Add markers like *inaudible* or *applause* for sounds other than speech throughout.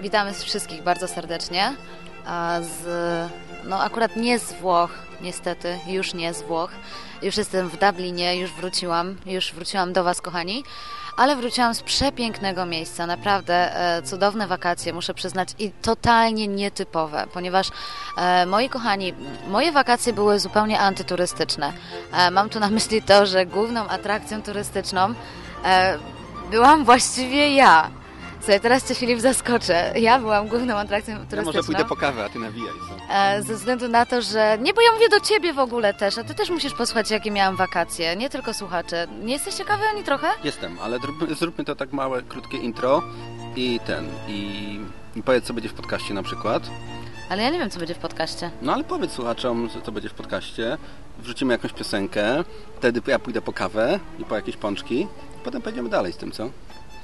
Witamy wszystkich bardzo serdecznie. Z, no akurat nie z Włoch, niestety, już nie z Włoch. Już jestem w Dublinie, już wróciłam, już wróciłam do Was, kochani. Ale wróciłam z przepięknego miejsca, naprawdę e, cudowne wakacje, muszę przyznać, i totalnie nietypowe, ponieważ e, moi kochani, moje wakacje były zupełnie antyturystyczne. E, mam tu na myśli to, że główną atrakcją turystyczną byłam właściwie ja. Słuchaj, teraz cię Filip zaskoczę. Ja byłam główną atrakcją turystyczną. Ja może pójdę po kawę, a ty nawijaj. Co? E, ze względu na to, że... Nie, bo ja mówię do ciebie w ogóle też, a ty też musisz posłuchać, jakie miałam wakacje. Nie tylko słuchacze. Nie jesteś ciekawy ani trochę? Jestem, ale zróbmy, zróbmy to tak małe, krótkie intro i ten, i, i powiedz, co będzie w podcaście na przykład. Ale ja nie wiem, co będzie w podcaście. No ale powiedz słuchaczom, co będzie w podcaście. Wrzucimy jakąś piosenkę, wtedy ja pójdę po kawę i po jakieś pączki. Potem pójdziemy dalej z tym, co?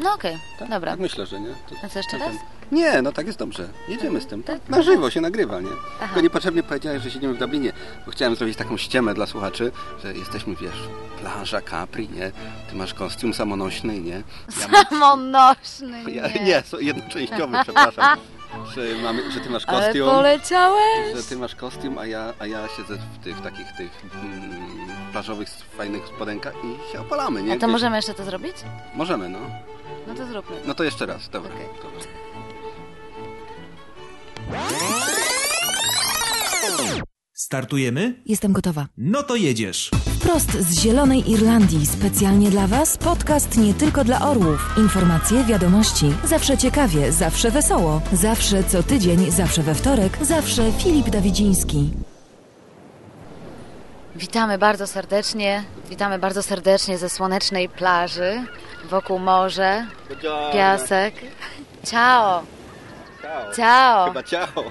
No okej, Tak? dobra. Tak myślę, że nie. To, A co jeszcze raz? Nie, no tak jest dobrze. Jedziemy z tym. Tak? Na żywo się nagrywa, nie? Aha. Tylko niepotrzebnie powiedziałeś, że siedzimy w Dublinie, bo chciałem zrobić taką ściemę dla słuchaczy, że jesteśmy, wiesz, plaża Capri, nie? Ty masz kostium samonośny, nie? Ja mam- Samonośny, nie. *laughs* Ja, nie, jednoczęściowy, przepraszam. Że, mamy, że ty masz Ale kostium. poleciałeś! Że ty masz kostium, a ja, a ja siedzę w tych takich tych mm, plażowych, fajnych spodenkach i się opalamy, nie? A to Gdzieś- możemy jeszcze to zrobić? Możemy, no. No to zróbmy. No to jeszcze raz, dobra. Okej. dobra. Startujemy? Jestem gotowa. No to jedziesz. Wprost z Zielonej Irlandii, specjalnie dla Was, podcast nie tylko dla orłów. Informacje, wiadomości, zawsze ciekawie, zawsze wesoło, zawsze co tydzień, zawsze we wtorek, zawsze Filip Dawidziński. Witamy bardzo serdecznie. Witamy bardzo serdecznie ze słonecznej plaży, wokół morze, piasek. Ciao! Ciao. Ciao! Chyba ciao.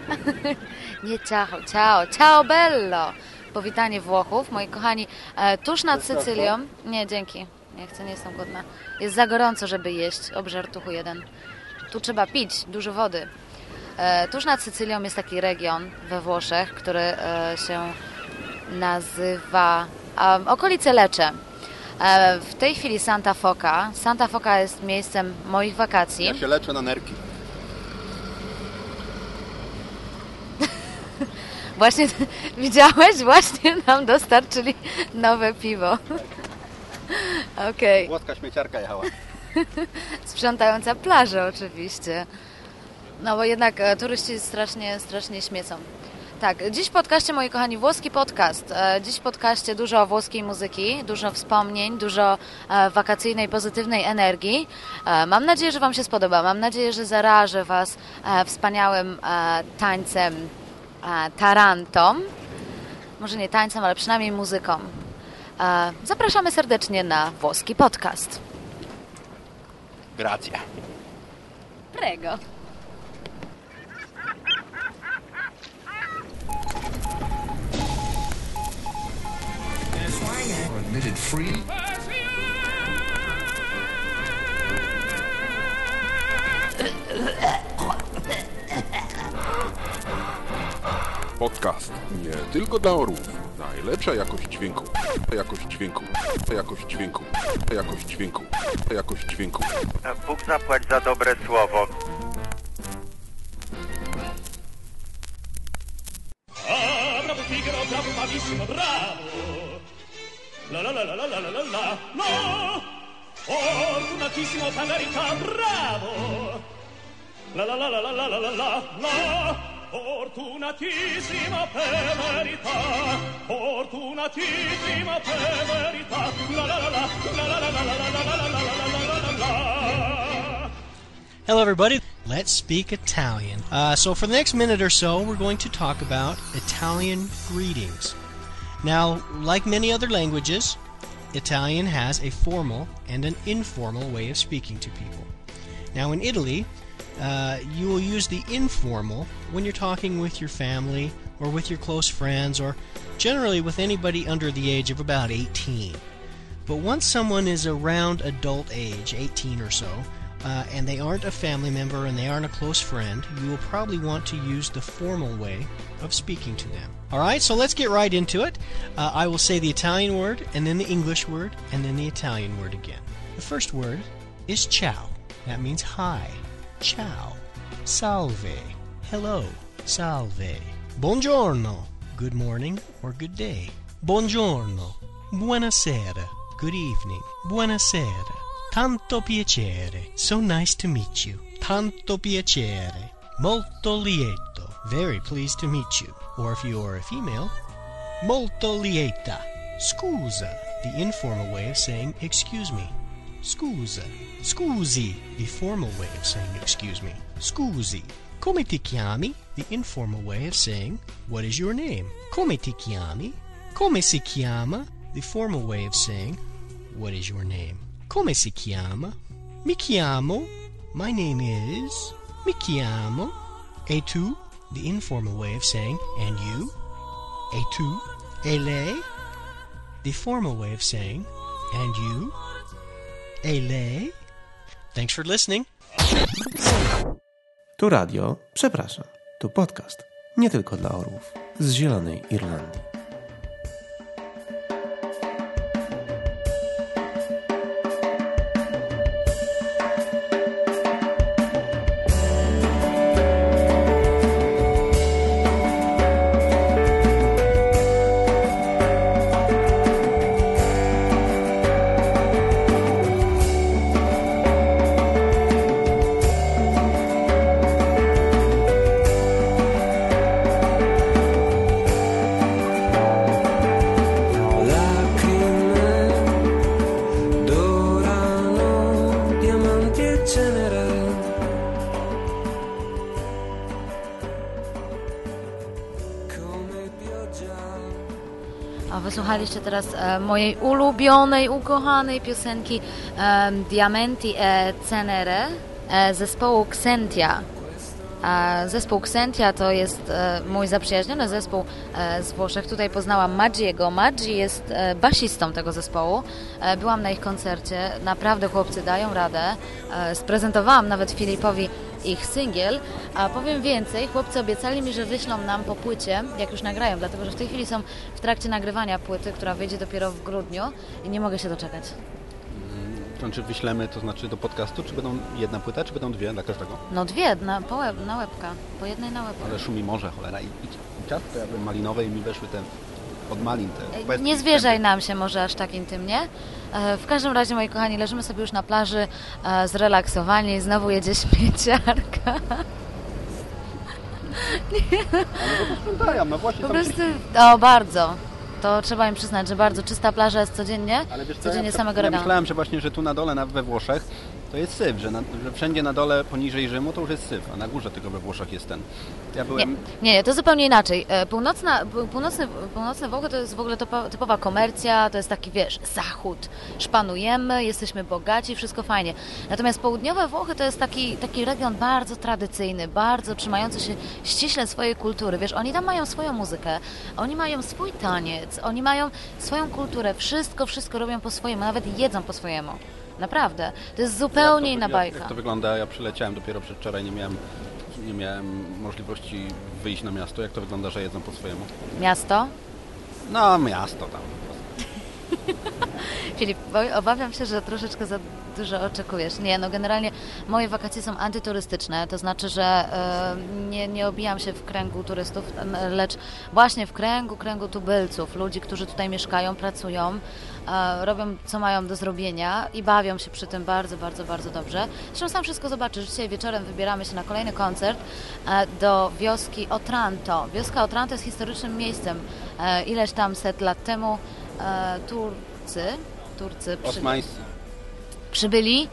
*laughs* Nie ciao, ciao, ciao bello! Powitanie Włochów, moi kochani, e, tuż nad Sycylią. Nie, dzięki. Nie chcę, nie jestem głodna. Jest za gorąco, żeby jeść. Obżartuchu jeden. Tu trzeba pić, dużo wody. E, tuż nad Sycylią jest taki region we Włoszech, który e, się nazywa um, okolice Lecce. E, w tej chwili Santa Foca. Santa Foca jest miejscem moich wakacji. Ja się leczę na nerki. *laughs* Właśnie *laughs* widziałeś? Właśnie nam dostarczyli nowe piwo. *laughs* Okej. Włoska śmieciarka jechała. Sprzątająca plażę oczywiście. No bo jednak e, turyści strasznie, strasznie śmiecą. Tak, dziś w podcaście, moi kochani, włoski podcast. E, Dziś w podcaście dużo włoskiej muzyki, dużo wspomnień, dużo e, wakacyjnej, pozytywnej energii. E, Mam nadzieję, że Wam się spodoba. Mam nadzieję, że zarażę Was wspaniałym tańcem tarantą. Może nie tańcem, ale przynajmniej muzyką. Zapraszamy serdecznie na włoski podcast. Grazie. Prego. Admitted free. Podcast nie tylko dla orłów. Najlepsza jakość dźwięku. Jakość dźwięku. Jakość dźwięku. Jakość dźwięku. Jakość dźwięku. Bóg zapłać za dobre słowo. No! Fortunatissimo bravo! La la la la la la la la la, la! Fortunatissimo per verità, fortunatissimo per verità, la la la la la la la la la la la la la la. Hello, everybody. Let's speak Italian. Uh, so, for the next minute or so, we're going to talk about Italian greetings. Now, like many other languages, Italian has a formal and an informal way of speaking to people. Now, in Italy, uh, you will use the informal when you're talking with your family or with your close friends or generally with anybody under the age of about 18. But once someone is around adult age, 18 or so, uh, and they aren't a family member and they aren't a close friend, you will probably want to use the formal way of speaking to them. All right, so let's get right into it. Uh, I will say the Italian word, and then the English word, and then the Italian word again. The first word is ciao. That means hi. Ciao. salve. Hello, salve. Buongiorno, good morning or good day. Buongiorno, buonasera, good evening, buonasera. Tanto piacere, so nice to meet you. Tanto piacere, molto lieto, very pleased to meet you. Or if you are a female, molto lieta. Scusa, the informal way of saying excuse me. Scusa. Scusi, the formal way of saying excuse me. Scusi. Come ti chiami? The informal way of saying what is your name. Come ti chiami? Come si chiama? The formal way of saying what is your name. Come si chiama? Mi chiamo. My name is. Mi chiamo. E tu? The informal way of saying and you. E tu? E lei? The formal way of saying and you. E lei? Thanks for listening. Tu radio, przepraszam, tu podcast. Nie tylko dla orłów. Z Zielonej Irlandii. Teraz e, mojej ulubionej, ukochanej piosenki e, Diamanti e Cenere e, zespołu Xentia. Zespół Xentia to jest mój zaprzyjaźniony zespół z Włoszech. Tutaj poznałam Maggiego. Maggi jest basistą tego zespołu. Byłam na ich koncercie. Naprawdę chłopcy dają radę. Sprezentowałam nawet Filipowi ich singiel, a powiem więcej, chłopcy obiecali mi, że wyślą nam po płycie, jak już nagrają, dlatego że w tej chwili są w trakcie nagrywania płyty, która wyjdzie dopiero w grudniu i nie mogę się doczekać. To czy wyślemy, to znaczy do podcastu, czy będą jedna płyta, czy będą dwie dla każdego? No dwie, na, po łeb, na łebka, po jednej na łebka. Ale szumi morze, cholera. I, i, ciastko jakby malinowe i mi weszły te od malin te Nie zwierzaj nam się może aż tak intymnie. E, W każdym razie, moi kochani, leżymy sobie już na plaży, e, zrelaksowani, znowu jedzie śmieciarka. Ale to sprzątają, no właśnie Po prostu, o bardzo. To trzeba im przyznać, że bardzo czysta plaża jest codziennie, Ale wiesz co, codziennie ja, samego ja rana. myślałem, że właśnie, że tu na dole na, we Włoszech to jest syf, że, na, że wszędzie na dole poniżej Rzymu to już jest syf, a na górze tylko we Włoszech jest ten. Ja byłem... nie, nie, to zupełnie inaczej. E, Północna, północne Włochy to jest w ogóle typowa komercja, to jest taki, wiesz, zachód. Szpanujemy, jesteśmy bogaci, wszystko fajnie. Natomiast południowe Włochy to jest taki, taki region bardzo tradycyjny, bardzo trzymający się ściśle swojej kultury. Wiesz, oni tam mają swoją muzykę, oni mają swój taniec, oni mają swoją kulturę, wszystko, wszystko robią po swojemu, nawet jedzą po swojemu. Naprawdę. To jest zupełnie jak inna to, bajka. Jak, jak to wygląda? Ja przyleciałem dopiero przedwczoraj, nie miałem, nie miałem możliwości wyjść na miasto. Jak to wygląda, że jedzą po swojemu? Miasto? No, miasto tam. Filip, *laughs* obawiam się, że troszeczkę za dużo oczekujesz. Nie, no generalnie moje wakacje są antyturystyczne, to znaczy, że e, nie, nie obijam się w kręgu turystów, lecz właśnie w kręgu, kręgu tubylców, ludzi, którzy tutaj mieszkają, pracują, robią co mają do zrobienia i bawią się przy tym bardzo, bardzo, bardzo dobrze. Zresztą sam wszystko zobaczysz. Dzisiaj wieczorem wybieramy się na kolejny koncert e, do wioski Otranto. Wioska Otranto jest historycznym miejscem. E, ileś tam set lat temu e, Turcy, Turcy przy, Osmańscy. przybyli,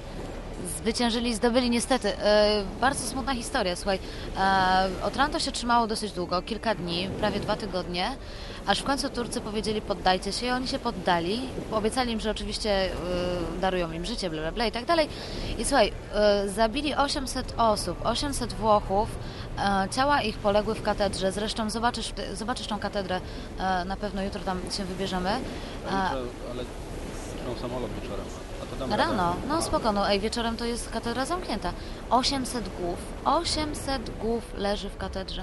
zwyciężyli, zdobyli niestety. E, bardzo smutna historia, słuchaj. E, Otranto się trzymało dosyć długo, kilka dni, prawie dwa tygodnie, aż w końcu Turcy powiedzieli poddajcie się i oni się poddali. Obiecali im, że oczywiście e, darują im życie, bla, bla, bla i tak dalej. I słuchaj, zabili 800 osób, 800 Włochów, ciała ich poległy w katedrze. Zresztą zobaczysz, zobaczysz tą katedrę, na pewno jutro tam się wybierzemy. Ale, ale samolot wieczorem. Rano, no spoko, no ej, wieczorem to jest katedra zamknięta. 800 głów, 800 głów leży w katedrze.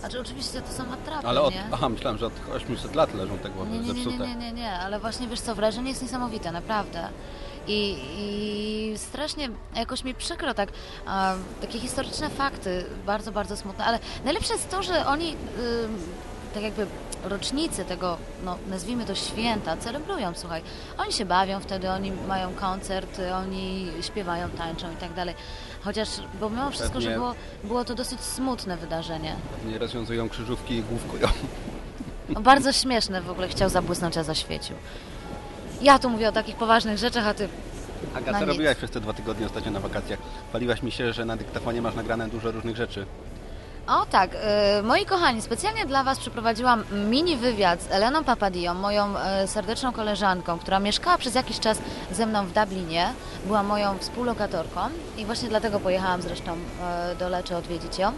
Znaczy oczywiście to są atrapy, Ale od, nie? aha, myślałem, że od 800 lat leżą te głowy Nie, nie, nie, nie, zepsute. nie, nie, nie, ale właśnie wiesz co, wrażenie jest niesamowite, naprawdę. I, i strasznie jakoś mi przykro tak, a, takie historyczne fakty, bardzo, bardzo smutne, ale najlepsze jest to, że oni tak jakby rocznicy tego, no nazwijmy to święta, celebrują, słuchaj. Oni się bawią wtedy, oni mają koncert, oni śpiewają, tańczą i tak dalej. Chociaż, bo mimo wszystko, że było, było to dosyć smutne wydarzenie. Nie rozwiązują krzyżówki i główkują. No, bardzo śmieszne w ogóle, chciał zabłysnąć, a zaświecił. Ja tu mówię o takich poważnych rzeczach, a ty... Aga, co robiłaś przez te dwa tygodnie ostatnio na wakacjach? Paliłaś mi się, że na dyktafonie masz nagrane dużo różnych rzeczy. O tak, e, moi kochani, specjalnie dla Was przeprowadziłam mini wywiad z Eleną Papadią, moją e, serdeczną koleżanką, która mieszkała przez jakiś czas ze mną w Dublinie, była moją współlokatorką i właśnie dlatego pojechałam zresztą e, do Leczy odwiedzić ją.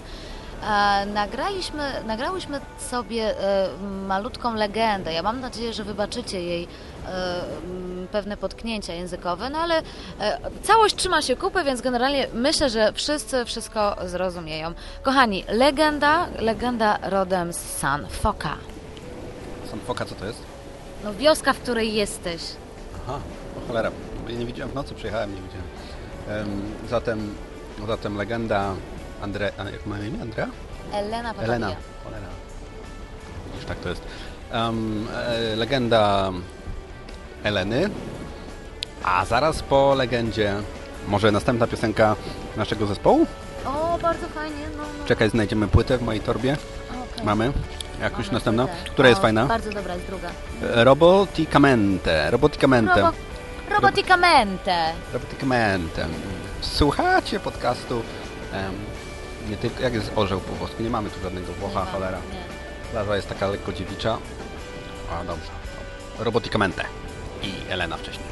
Nagraliśmy, nagrałyśmy sobie e, malutką legendę. Ja mam nadzieję, że wybaczycie jej e, pewne potknięcia językowe, no ale e, całość trzyma się kupy, więc generalnie myślę, że wszyscy wszystko zrozumieją. Kochani, legenda, legenda rodem z San Foka. Sam foka, co to jest? No wioska, w której jesteś. Aha, o cholera, nie widziałem w nocy, przyjechałem, nie widziałem. Em, zatem, zatem legenda Andre... ma na imię? Andrea? Elena Papadia. Elena. Cholera. Widzisz, tak to jest. Em, e, legenda Eleny. A zaraz po legendzie może następna piosenka naszego zespołu? O, bardzo fajnie. No, no. Czekaj, znajdziemy płytę w mojej torbie. Okej. Mamy? Jakąś Mamy następną? płytę. Która jest O, fajna? Bardzo dobra jest druga. E, Roboticamente. Roboticamente. Robo, roboticamente. Roboticamente. Słuchacie podcastu em, nie tylko, jak jest orzeł po włosku? Nie mamy tu żadnego Włocha, Nie cholera. nie. Plaża jest taka lekko dziewicza. A dobrze. Roboticamente. I Elena wcześniej.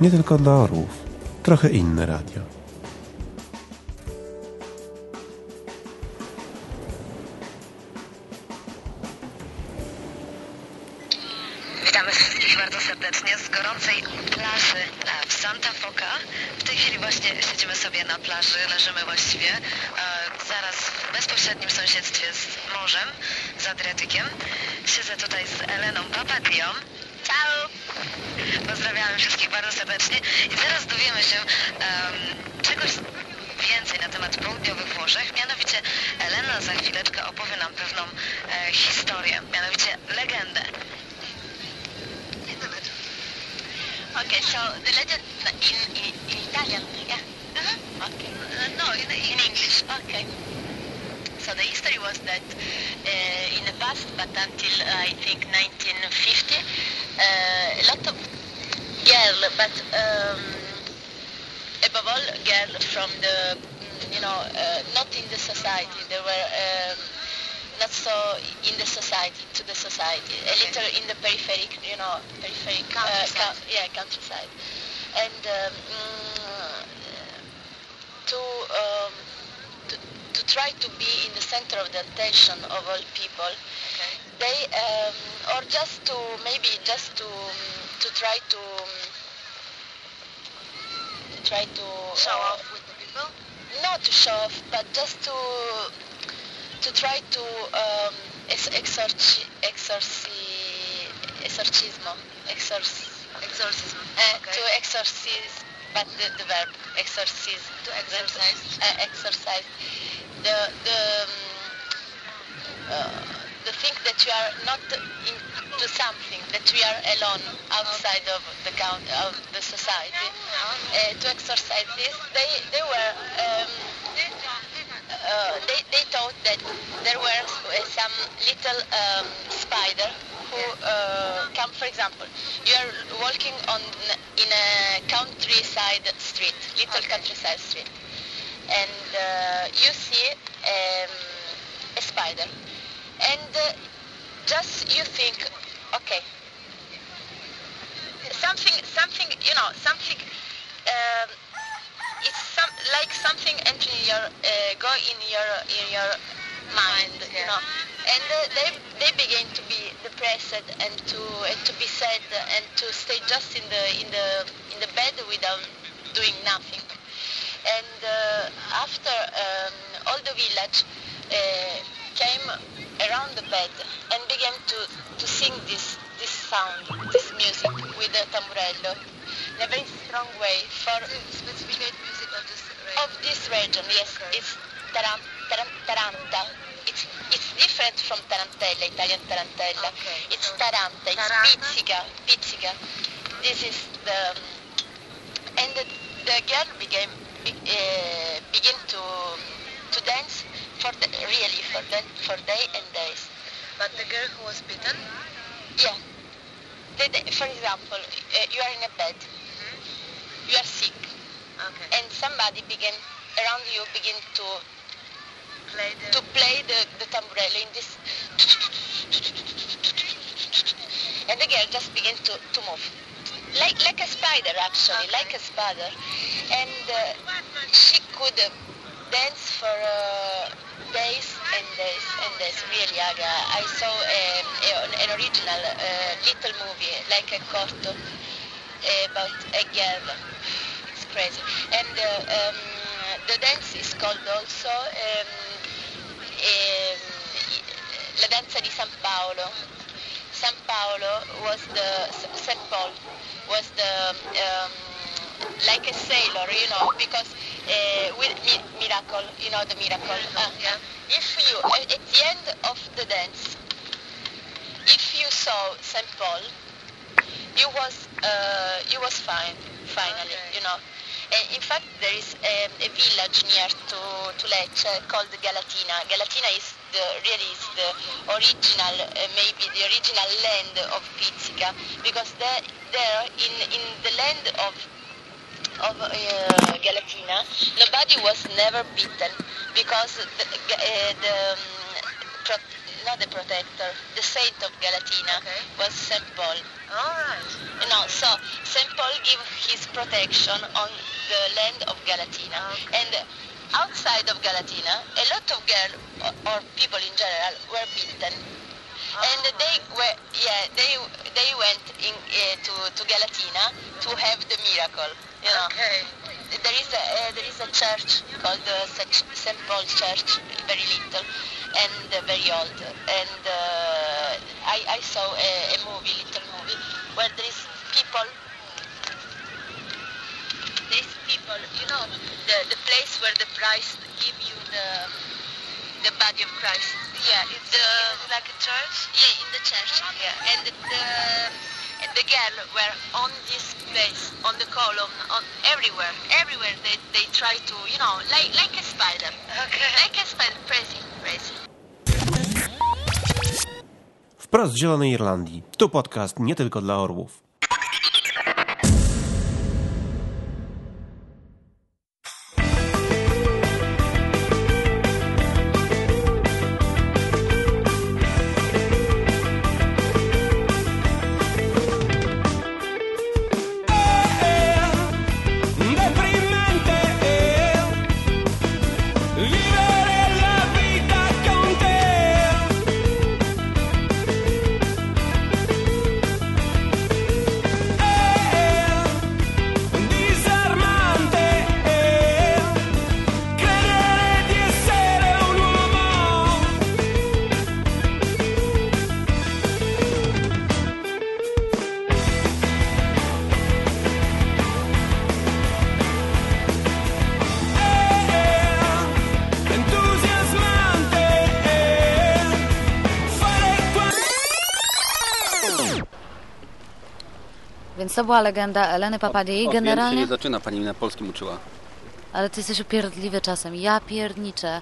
Nie tylko dla orłów. Trochę inne radio. Serdecznie z gorącej plaży e, w Santa Foca. W tej chwili właśnie siedzimy sobie na plaży, leżymy właściwie e, zaraz w bezpośrednim sąsiedztwie z morzem, z Adriatykiem. Siedzę tutaj z Eleną Papadią. Ciao! Pozdrawiamy wszystkich bardzo serdecznie i zaraz dowiemy się czegoś więcej na temat południowych Włoszech. Mianowicie Elena za chwileczkę opowie nam pewną e, historię, mianowicie legendę. Okay, so the legend in, in, in Italian, yeah? Uh-huh. Okay. Uh, no, in, in English. Okay. So the history was that uh, in the past, but until uh, I think 1950, uh, a lot of girl, but um, above all, girl from the, you know, uh, not in the society. They were um, not so in the society, to the society, a little in the peripheric, you know, peripheric, uh, Countryside. coun- yeah, countryside. And um, mm, to, um, to to try to be in the center of the attention of all people, they um, or just to maybe just to um, to try to um, to try to Show uh, off with the people? not to show off, but just to to try to um, ex- exorci, exorci, exorcismo, exorc, Exorcism. uh, Okay. to exorcise, but the, the verb exorcise. To exercise. Uh, exercise. The the um, uh, the thing that you are not into something, that we are alone outside of the count of the society. Uh, to exercise this, they they were. Um, uh, they, they thought that there were uh, some little um, spider who uh, come, for example, you are walking on in a countryside street, little countryside street, and uh, you see um, a spider, and uh, just you think, okay, something, something, you know, something. Um, it's some like something entering your uh, go in your in your mind, you know, and uh, they they begin to be depressed and to and to be sad and to stay just in the in the in the bed without doing nothing. And uh, after um, all the village uh, came around the bed and began to to sing this this sound, this music with the tamburello in a very strong way for Specific music of this of this region. Yes, it's taran, taran, taranta. It's it's different from tarantella, Italian tarantella. It's taranta. It's Taranta. pizzica, pizzica. This is the and the, the girl began be, uh, begin to to dance for the, really for the, for day and days. But the girl who was bitten? Yeah. The, for example, uh, you are in a bed. You are sick. Okay. And somebody begin around you begin to Play the... to play the, the tamburello in this and the girl just begin to, to move like like a spider actually like a spider and uh, she could uh, dance for uh, days and days and days really Aga. I saw um, an original uh, little movie like a corto about a girl it's crazy and uh, um, the dance is called also um, ehm, la danza di San Paolo. San Paolo was the St. Paul was the um, like a sailor, you know, because uh, with mi- miracle, you know the miracle. Uh, If you at at the end of the dance, if you saw St. Paul, you was uh, you was fine finally, you know. Uh, in fact, there is um, a village near to, to Lecce called Galatina. Galatina is the really is the original, uh, maybe the original land of Pizzica, because there, there in in the land of of uh, Galatina, nobody was never beaten because the, uh, the um, not the protector, the saint of Galatina was Saint Paul. All right. Know, so Saint Paul gave his protection on the land of Galatina, and outside of Galatina, a lot of girls or, or people in general were beaten, and they were yeah they they went in uh, to to Galatina to have the miracle. You know. Okay. There is a uh, there is a church called uh, St. Paul Church, very little and uh, very old. And uh, I, I saw a, a movie, little movie, where there is people. There is people, you know, the the place where the Christ give you the the body of Christ. Yeah, it's the like a church. Yeah, in the church. Yeah, and the and the girl were on this place, on the column, on everywhere, everywhere. They they try to, you know, like like a spider. Okay. Like a spider, crazy, crazy. Wprost z Zielonej Irlandii. Tu podcast nie tylko dla orłów. To była legenda Eleny Papadii. O, Generalnie... się nie zaczyna, pani na polskim uczyła. Ale ty jesteś upierdliwy czasem. Ja pierniczę.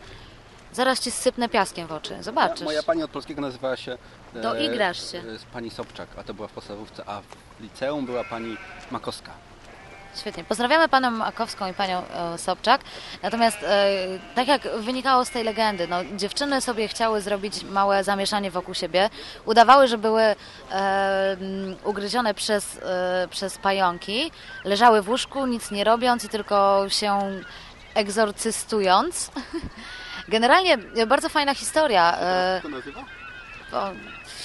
Zaraz ci sypnę piaskiem w oczy. Zobaczysz. Moja pani od polskiego nazywała się... e, Doigrasz się. e, Pani Sobczak, a to była w podstawówce, a w liceum była pani Makowska. Świetnie. Pozdrawiamy panią Makowską i panią e, Sobczak. Natomiast e, tak jak wynikało z tej legendy, no, dziewczyny sobie chciały zrobić małe zamieszanie wokół siebie. Udawały, że były e, m, ugryzione przez, e, przez pająki. Leżały w łóżku, nic nie robiąc i tylko się egzorcystując. *laughs* Generalnie e, bardzo fajna historia. E, to nazywa?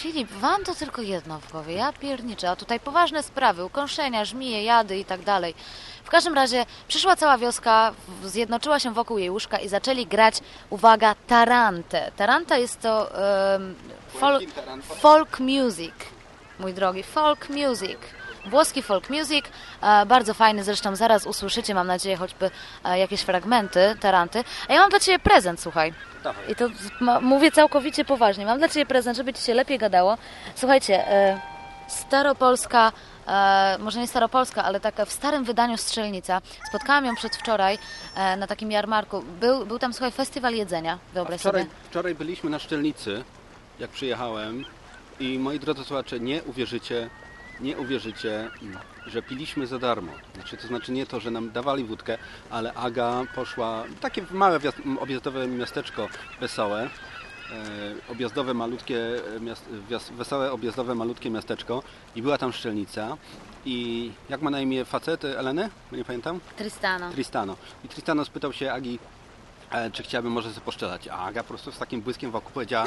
Filip, wam to tylko jedno w głowie. Ja pierniczę, a tutaj poważne sprawy, ukąszenia, żmije, jady i tak dalej. W każdym razie przyszła cała wioska, zjednoczyła się wokół jej łóżka i zaczęli grać, uwaga, tarantę. Taranta jest to em, folk, folk music. mój drogi. Folk music. Włoski folk music, e, bardzo fajny, zresztą zaraz usłyszycie, mam nadzieję, choćby e, jakieś fragmenty, taranty. A ja mam dla Ciebie prezent, słuchaj. I to ma, mówię całkowicie poważnie. Mam dla Ciebie prezent, żeby Ci się lepiej gadało. Słuchajcie, e, staropolska, e, może nie staropolska, ale taka w starym wydaniu strzelnica. Spotkałam ją przedwczoraj e, na takim jarmarku. Był, był tam, słuchaj, festiwal jedzenia, wyobraź Wczoraj, sobie. wczoraj byliśmy na Szczelnicy, jak przyjechałem i moi drodzy słuchacze, nie uwierzycie, nie uwierzycie, że piliśmy za darmo. Znaczy, to znaczy nie to, że nam dawali wódkę, ale Aga poszła, takie małe objazdowe miasteczko wesołe, e, objazdowe malutkie, e, wesołe objazdowe malutkie miasteczko i była tam Szczelnica i jak ma na imię facet Eleny? Nie pamiętam? Tristano. Tristano. I Tristano spytał się Agi, czy chciałaby może sobie poszczelać. A Aga po prostu z takim błyskiem wokół powiedziała,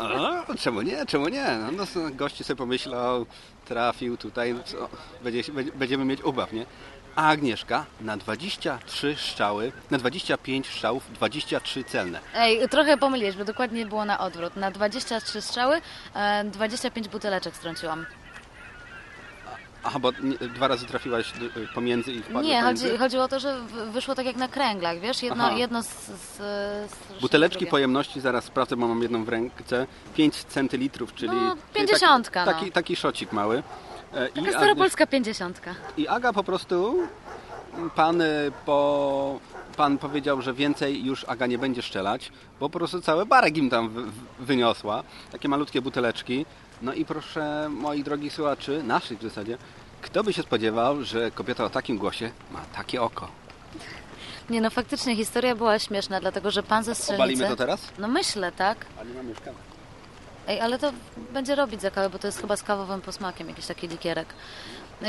"A, czemu nie, czemu nie. No, no, gości sobie pomyślał, trafił tutaj, no co, będzie, będzie- będziemy mieć ubaw, nie? A Agnieszka na 23 strzały, na 25 strzałów, 23 celne. Ej, trochę pomyliłeś, bo dokładnie było na odwrót. Na 23 strzały, e, 25 buteleczek strąciłam. Aha, bo dwa razy trafiłaś y, pomiędzy i wpadła Nie, chodzi, chodziło o to, że wyszło tak jak na kręglach, wiesz? Jedno, Aha. jedno z, z, z Buteleczki drugie. pojemności, zaraz sprawdzę, bo mam jedną w ręce, 5 centylitrów, czyli... No, pięćdziesiątka, taki, no. taki, taki szocik mały. E, i Taka Agniesz- staropolska pięćdziesiątka. I Aga po prostu, pan, y, po, pan powiedział, że więcej już Aga nie będzie szczelać, bo po prostu cały barek im tam wy, wyniosła. Takie malutkie buteleczki. No i proszę, moi drogi słuchaczy, naszych w zasadzie, kto by się spodziewał, że kobieta o takim głosie ma takie oko? Nie no, faktycznie historia była śmieszna, dlatego że pan ze strzelnicy... Obalimy to teraz? No myślę, tak. A nie mam już kawy. Ej, ale to będzie robić za kawę, bo to jest chyba z kawowym posmakiem, jakiś taki likierek.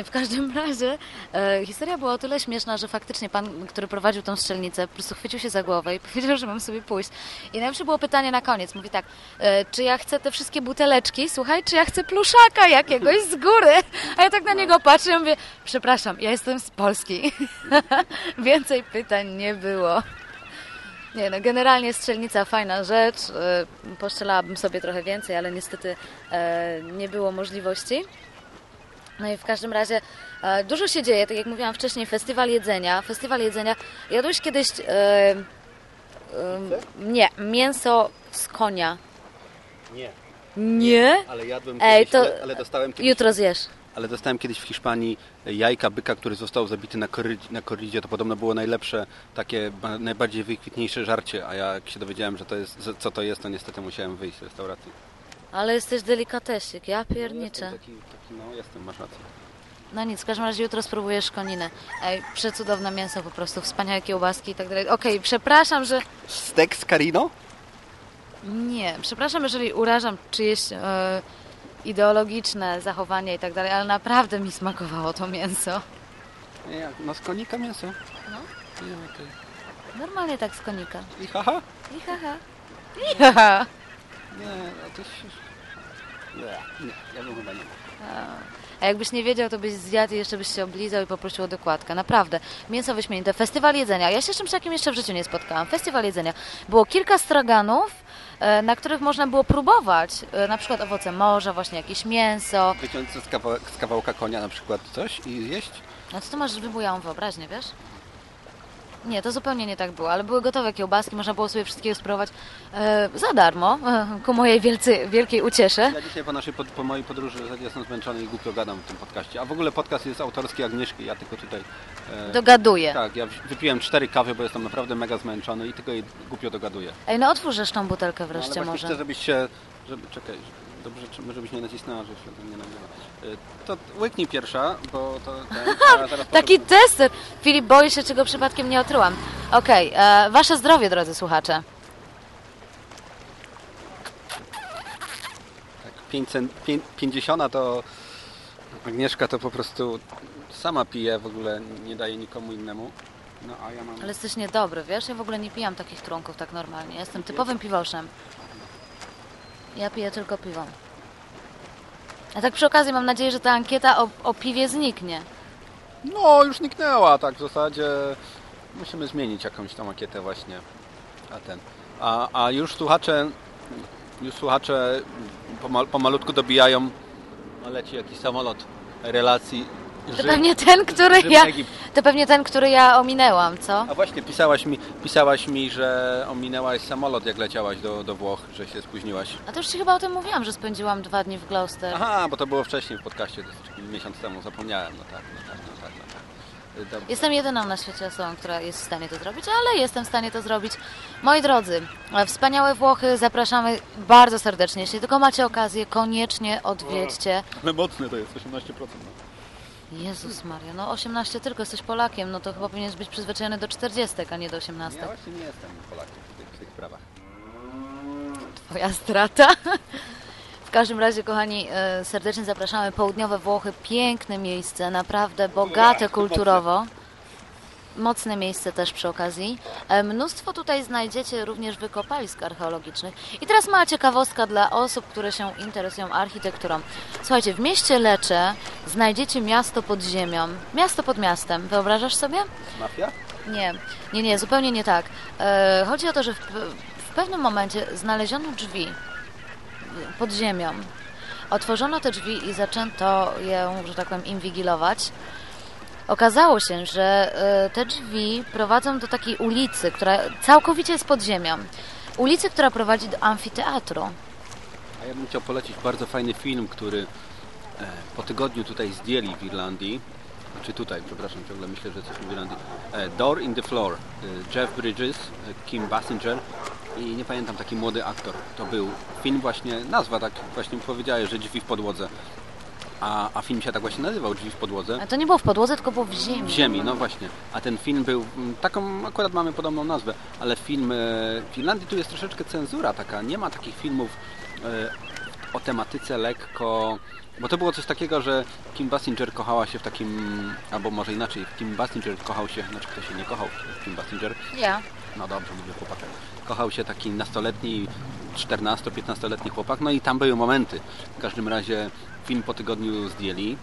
W każdym *laughs* razie e, historia była o tyle śmieszna, że faktycznie pan, który prowadził tą strzelnicę, po prostu chwycił się za głowę i *laughs* powiedział, że mam sobie pójść. I najlepsze było pytanie na koniec. Mówi tak, e, czy ja chcę te wszystkie buteleczki, słuchaj, czy ja chcę pluszaka jakiegoś z góry? A ja tak na niego patrzę i mówię, przepraszam, ja jestem z Polski. *laughs* Więcej pytań nie było. Nie, no generalnie strzelnica fajna rzecz. e, Poszczelałabym sobie trochę więcej, ale niestety e, nie było możliwości. No i w każdym razie e, dużo się dzieje, tak jak mówiłam wcześniej, festiwal jedzenia. Festiwal jedzenia. Jadłeś kiedyś e, nie, mięso z konia. Nie. Nie? Ale jadłem Ej, kiedyś, to ale, ale dostałem kiedyś... jutro zjesz. Ale dostałem kiedyś w Hiszpanii jajka byka, który został zabity na, koryd- na korridzie. To podobno było najlepsze, takie ba- najbardziej wykwitniejsze żarcie. A ja jak się dowiedziałem, że to jest, że- co to jest, to niestety musiałem wyjść z restauracji. Ale jesteś delikatesik, ja pierniczę. Taki, taki, no jestem, masz rację. No nic, w każdym razie jutro spróbujesz koninę. Ej, przecudowne mięso po prostu, wspaniałe kiełbaski i tak dalej. Okej, przepraszam, że... Stek z carino? Nie, przepraszam, jeżeli urażam czyjeś e, ideologiczne zachowanie i tak dalej, ale naprawdę mi smakowało to mięso. Jak, no z konika mięso. No. Normalnie tak z konika. I haha? I haha. I haha. Nie, no to się... Nie, ja bym chyba nie. A. A jakbyś nie wiedział, to byś zjadł i jeszcze byś się oblizał i poprosił o dokładkę. Naprawdę. Mięso wyśmienite. Festiwal jedzenia. Ja się z czymś takim jeszcze w życiu nie spotkałam. Festiwal jedzenia. Było kilka straganów, e, na których można było próbować. e, Na przykład owoce morza, właśnie jakieś mięso. Wyciąć z, kawa- z kawałka konia na przykład coś i zjeść? No to ty masz wybujałą wyobraźnię, wiesz? Nie, to zupełnie nie tak było, ale były gotowe kiełbaski, można było sobie wszystkiego spróbować e, za darmo, e, ku mojej wielcy, wielkiej uciesze. Ja dzisiaj po, naszej, pod, po mojej podróży w zasadzie jestem zmęczony i głupio gadam w tym podcaście. A w ogóle podcast jest autorski Agnieszki, ja tylko tutaj... E, Dogaduję. Tak, ja wypiłem cztery kawy, bo jestem naprawdę mega zmęczony i tylko jej głupio dogaduję. Ej, no otwórz tą butelkę No, ale wreszcie właśnie może. chcę, żebyś się... Żeby, czekaj, dobrze, czy- żebyś nie nacisnęła, że się tam nie nagrywa. E, To łyknij pierwsza, bo to... Ten, *laughs* Taki tester! Filip boi się, czego przypadkiem nie otrułam. Okej, e, wasze zdrowie, drodzy słuchacze. Tak, 500, pię- 50 to Agnieszka to po prostu sama pije, w ogóle nie daje nikomu innemu. No a ja mam... Ale jesteś niedobry, wiesz? Ja w ogóle nie pijam takich trunków tak normalnie. Jestem typowym piwoszem. Ja piję tylko piwo. A tak przy okazji mam nadzieję, że ta ankieta o, o piwie zniknie. No, już zniknęła, tak w zasadzie. Musimy zmienić jakąś tą makietę właśnie. A ten. A, a już słuchacze już słuchacze pomal, pomalutku dobijają leci jakiś samolot relacji To Rzym- pewnie ten, który ja. To pewnie ten, który ja ominęłam, co? A właśnie pisałaś mi, pisałaś mi, że ominęłaś samolot jak leciałaś do, do Włoch, że się spóźniłaś. A to już ci chyba o tym mówiłam, że spędziłam dwa dni w Gloucester. Aha, bo to było wcześniej w podcaście, czyli miesiąc temu, zapomniałem. No tak, no tak, no tak, no tak. Dobrze. Jestem jedyną na świecie osobą, która jest w stanie to zrobić, ale jestem w stanie to zrobić. Moi drodzy, e, wspaniałe Włochy, zapraszamy bardzo serdecznie. Jeśli tylko macie okazję, koniecznie odwiedźcie. Ale *laughs* mocne to jest, 18%. Jezus Maria, no 18 tylko, jesteś Polakiem, no to chyba powinieneś być przyzwyczajony do 40, a nie do 18. Ja właśnie nie jestem Polakiem w tych, w tych sprawach. Twoja strata. W każdym razie, kochani, e, serdecznie zapraszamy. Południowe Włochy, piękne miejsce, naprawdę bogate kulturowo. Mocne miejsce też przy okazji. E, Mnóstwo tutaj znajdziecie również wykopalisk archeologicznych. I teraz mała ciekawostka dla osób, które się interesują architekturą. Słuchajcie, w mieście Lecze znajdziecie miasto pod ziemią. Miasto pod miastem. Wyobrażasz sobie? Mafia? Nie, nie, nie, zupełnie nie tak. E, chodzi o to, że w, w pewnym momencie znaleziono drzwi pod ziemią. Otworzono te drzwi i zaczęto je, że tak powiem, inwigilować. Okazało się, że e, te drzwi prowadzą do takiej ulicy, która całkowicie jest pod ziemią. Ulicy, która prowadzi do amfiteatru. A ja bym chciał polecić bardzo fajny film, który e, po tygodniu tutaj zdjęli w Irlandii. Czy tutaj, przepraszam, ciągle myślę, że coś w Irlandii. E, Door in the Floor. Jeff Bridges, Kim Basinger i nie pamiętam, taki młody aktor. To był film właśnie, nazwa tak właśnie powiedziałeś, że drzwi w podłodze. A, a film się tak właśnie nazywał, drzwi w podłodze. A to nie było w podłodze, tylko było w ziemi. W ziemi, no właśnie. A ten film był, mm, taką akurat mamy podobną nazwę, ale film e, w Irlandii tu jest troszeczkę cenzura taka. Nie ma takich filmów e, o tematyce lekko... Bo to było coś takiego, że Kim Basinger kochała się w takim, albo może inaczej, Kim Basinger kochał się, znaczy kto się nie kochał w Kim Basinger, Ja. no dobrze, mówię chłopakiem. Kochał się taki nastoletni, 14-15-letni chłopak, no i tam były momenty. W każdym razie film po tygodniu zdjęli,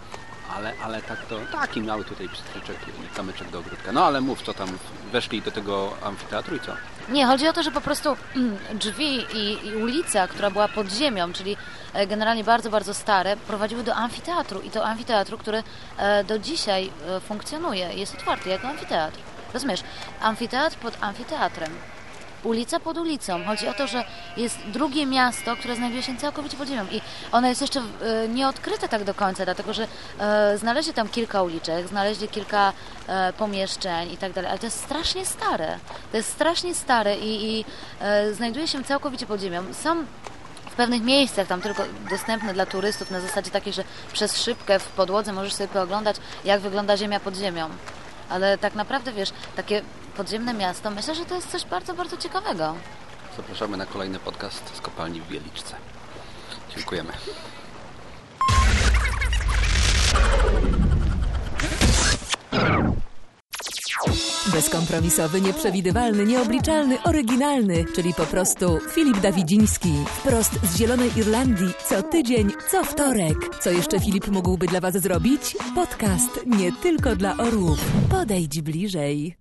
ale, ale tak to, taki mały tutaj pstryczek, kamyczek do ogródka. No ale mów, co tam, weszli do tego amfiteatru i co? Nie, chodzi o to, że po prostu mm, drzwi i, i ulica, która była pod ziemią, czyli e, generalnie bardzo, bardzo stare, prowadziły do amfiteatru. I to amfiteatru, który e, do dzisiaj e, funkcjonuje, jest otwarty jako amfiteatr. Rozumiesz? Amfiteatr pod amfiteatrem. Ulica pod ulicą. Chodzi o to, że jest drugie miasto, które znajduje się całkowicie pod ziemią i ono jest jeszcze e, nieodkryte tak do końca, dlatego że e, znaleźli tam kilka uliczek, znaleźli kilka e, pomieszczeń i tak dalej, ale to jest strasznie stare. To jest strasznie stare i, i znajduje się całkowicie pod ziemią. Są w pewnych miejscach tam tylko dostępne dla turystów na zasadzie takiej, że przez szybkę w podłodze możesz sobie pooglądać, jak wygląda ziemia pod ziemią. Ale tak naprawdę, wiesz, takie podziemne miasto, myślę, że to jest coś bardzo, bardzo ciekawego. Zapraszamy na kolejny podcast z kopalni w Wieliczce. Dziękujemy. Bezkompromisowy, nieprzewidywalny, nieobliczalny, oryginalny, czyli po prostu Filip Dawidziński. Wprost z Zielonej Irlandii, co tydzień, co wtorek. Co jeszcze Filip mógłby dla Was zrobić? Podcast nie tylko dla orłów. Podejdź bliżej.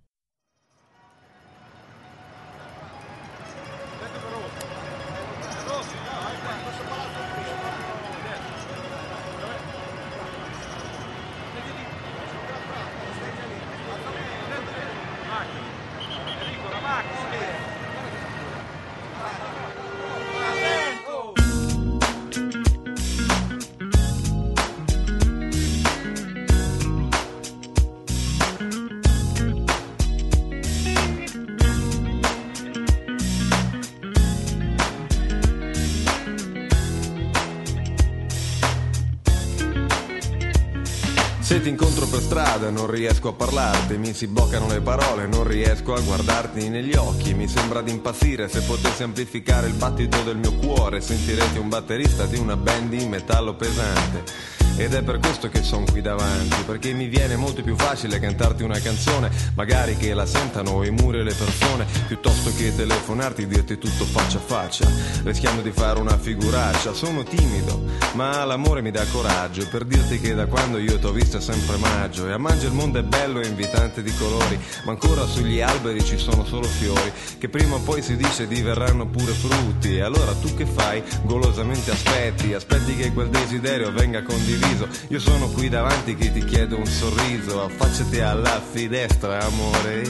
Non riesco a parlarti, mi si bloccano le parole, non riesco a guardarti negli occhi, mi sembra di impazzire se potessi amplificare il battito del mio cuore, sentirete un batterista di una band di metallo pesante. Ed è per questo che sono qui davanti, perché mi viene molto più facile cantarti una canzone, magari che la sentano i muri e le persone, piuttosto che telefonarti e dirti tutto faccia a faccia, rischiando di fare una figuraccia. Sono timido, ma l'amore mi dà coraggio per dirti che da quando io t'ho vista è sempre maggio e a maggio il mondo è bello e invitante di colori, ma ancora sugli alberi ci sono solo fiori, che prima o poi si dice diverranno pure frutti. E allora tu che fai? Golosamente aspetti, aspetti che quel desiderio venga condiviso. Io sono qui davanti che ti chiedo un sorriso, affacciati alla finestra, amore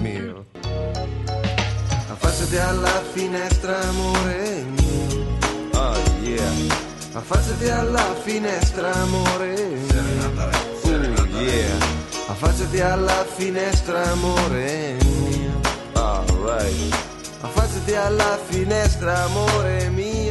mio. Affacciati alla finestra, amore mio. Oh yeah. Affacciati alla finestra, amore mio. Uh, yeah. Affacciati alla finestra, amore mio. Alright. Affacciati alla finestra, amore mio.